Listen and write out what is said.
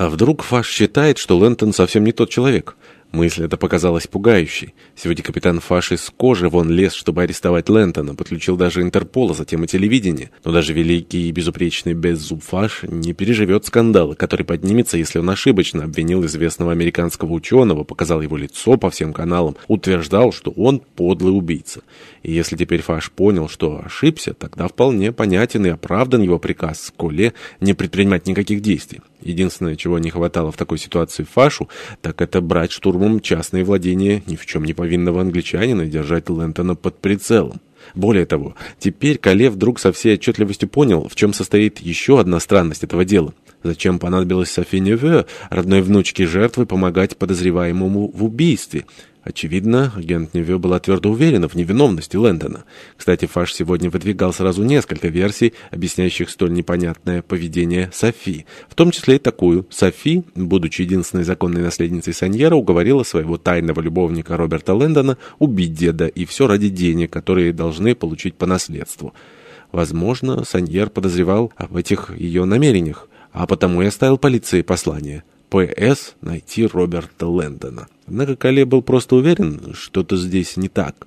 А вдруг Фаш считает, что Лэнтон совсем не тот человек? Мысль эта показалась пугающей. Сегодня капитан Фаш из кожи вон лез, чтобы арестовать Лэнтона, подключил даже Интерпол, а затем и телевидение. Но даже великий и безупречный Беззуб Фаш не переживет скандала, который поднимется, если он ошибочно обвинил известного американского ученого, показал его лицо по всем каналам, утверждал, что он подлый убийца. И если теперь Фаш понял, что ошибся, тогда вполне понятен и оправдан его приказ Коле не предпринимать никаких действий. Единственное, чего не хватало в такой ситуации Фашу, так это брать штурмом частные владения ни в чем не повинного англичанина и держать Лэнтона под прицелом. Более того, теперь Кале вдруг со всей отчетливостью понял, в чем состоит еще одна странность этого дела. Зачем понадобилось Софи Неве, родной внучке жертвы, помогать подозреваемому в убийстве? Очевидно, агент Неве была твердо уверена в невиновности Лэндона. Кстати, Фаш сегодня выдвигал сразу несколько версий, объясняющих столь непонятное поведение Софи. В том числе и такую. Софи, будучи единственной законной наследницей Саньера, уговорила своего тайного любовника Роберта Лэндона убить деда, и все ради денег, которые должны получить по наследству. Возможно, Саньер подозревал об этих ее намерениях, а потому и оставил полиции послание. П.С. найти Роберта Лэндона. Однако Кале был просто уверен, что-то здесь не так.